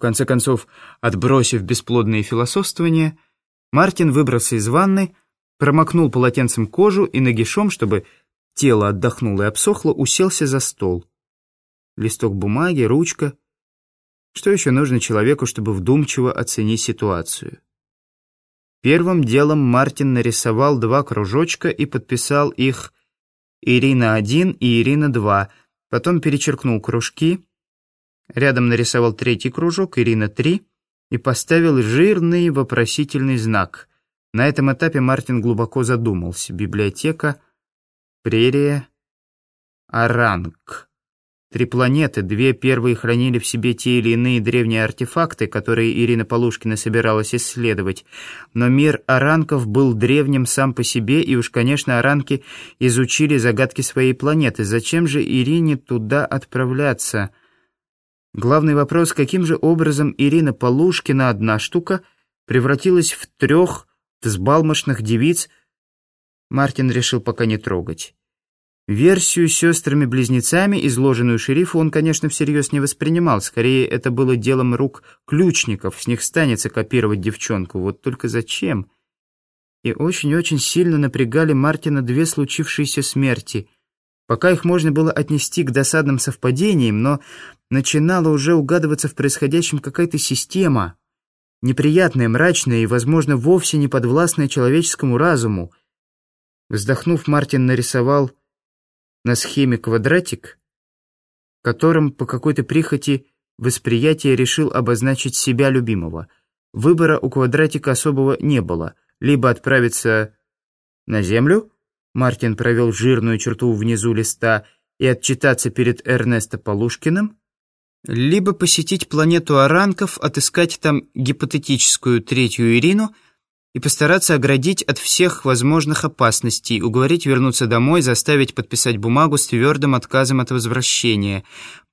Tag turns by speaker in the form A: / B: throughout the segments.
A: конце концов, отбросив бесплодные философствования, Мартин выбрался из ванны, промокнул полотенцем кожу и нагишом, чтобы тело отдохнуло и обсохло, уселся за стол. Листок бумаги, ручка. Что еще нужно человеку, чтобы вдумчиво оценить ситуацию? Первым делом Мартин нарисовал два кружочка и подписал их «Ирина-1» и «Ирина-2», потом перечеркнул кружки, рядом нарисовал третий кружок «Ирина-3» и поставил жирный вопросительный знак. На этом этапе Мартин глубоко задумался. Библиотека, прерия, оранг. Три планеты, две первые хранили в себе те или иные древние артефакты, которые Ирина Полушкина собиралась исследовать. Но мир оранков был древним сам по себе, и уж, конечно, оранки изучили загадки своей планеты. Зачем же Ирине туда отправляться? Главный вопрос, каким же образом Ирина Полушкина, одна штука, превратилась в трех взбалмошных девиц, Мартин решил пока не трогать. Версию с сестрами-близнецами, изложенную шерифу, он, конечно, всерьез не воспринимал. Скорее, это было делом рук ключников. С них станется копировать девчонку. Вот только зачем? И очень-очень сильно напрягали Мартина две случившиеся смерти. Пока их можно было отнести к досадным совпадениям, но начинала уже угадываться в происходящем какая-то система. Неприятная, мрачная и, возможно, вовсе не подвластная человеческому разуму. Вздохнув, Мартин нарисовал на схеме квадратик, которым по какой-то прихоти восприятие решил обозначить себя любимого. Выбора у квадратика особого не было. Либо отправиться на Землю, Мартин провел жирную черту внизу листа, и отчитаться перед Эрнесто Полушкиным, либо посетить планету Аранков, отыскать там гипотетическую третью Ирину — и постараться оградить от всех возможных опасностей, уговорить вернуться домой, заставить подписать бумагу с твердым отказом от возвращения.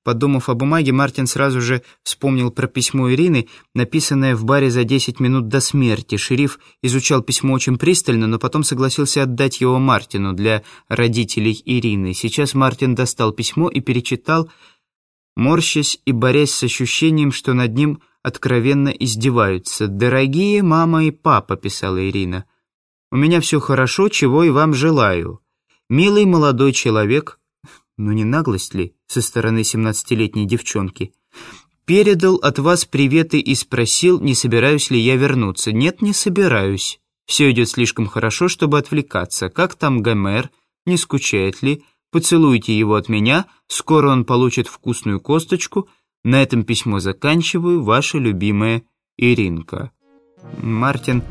A: Подумав о бумаге, Мартин сразу же вспомнил про письмо Ирины, написанное в баре за 10 минут до смерти. Шериф изучал письмо очень пристально, но потом согласился отдать его Мартину для родителей Ирины. Сейчас Мартин достал письмо и перечитал, морщась и борясь с ощущением, что над ним откровенно издеваются. «Дорогие мама и папа», — писала Ирина, — «у меня все хорошо, чего и вам желаю. Милый молодой человек, ну не наглость ли со стороны семнадцатилетней девчонки, передал от вас приветы и спросил, не собираюсь ли я вернуться. Нет, не собираюсь. Все идет слишком хорошо, чтобы отвлекаться. Как там Гомер? Не скучает ли? Поцелуйте его от меня, скоро он получит вкусную косточку, на этом письмо заканчиваю, ваша любимая Иринка. Мартин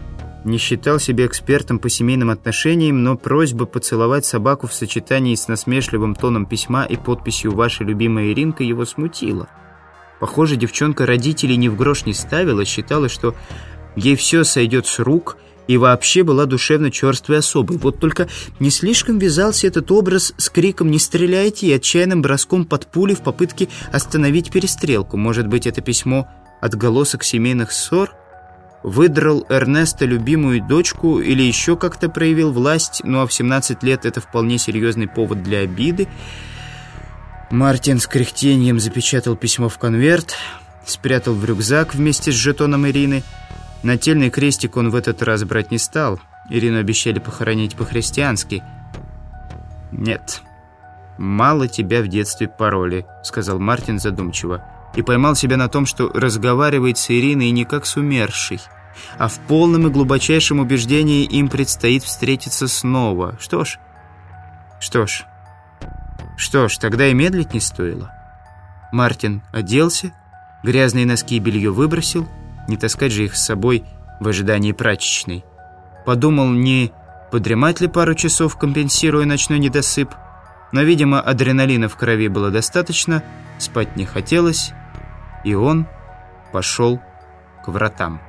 A: не считал себя экспертом по семейным отношениям, но просьба поцеловать собаку в сочетании с насмешливым тоном письма и подписью «Ваша любимая Иринка» его смутила. Похоже, девчонка родителей ни в грош не ставила, считала, что ей все сойдет с рук – и вообще была душевно черствой особой. Вот только не слишком вязался этот образ с криком «Не стреляйте!» и отчаянным броском под пули в попытке остановить перестрелку. Может быть, это письмо отголосок семейных ссор? Выдрал Эрнеста любимую дочку или еще как-то проявил власть, ну а в 17 лет это вполне серьезный повод для обиды. Мартин с кряхтением запечатал письмо в конверт, спрятал в рюкзак вместе с жетоном Ирины – Нательный крестик он в этот раз брать не стал. Ирину обещали похоронить по-христиански. «Нет, мало тебя в детстве пароли», — сказал Мартин задумчиво. И поймал себя на том, что разговаривает с Ириной не как с умершей, а в полном и глубочайшем убеждении им предстоит встретиться снова. Что ж, что ж, что ж, тогда и медлить не стоило. Мартин оделся, грязные носки и белье выбросил, не таскать же их с собой в ожидании прачечной. Подумал, не подремать ли пару часов, компенсируя ночной недосып. Но, видимо, адреналина в крови было достаточно, спать не хотелось, и он пошел к вратам.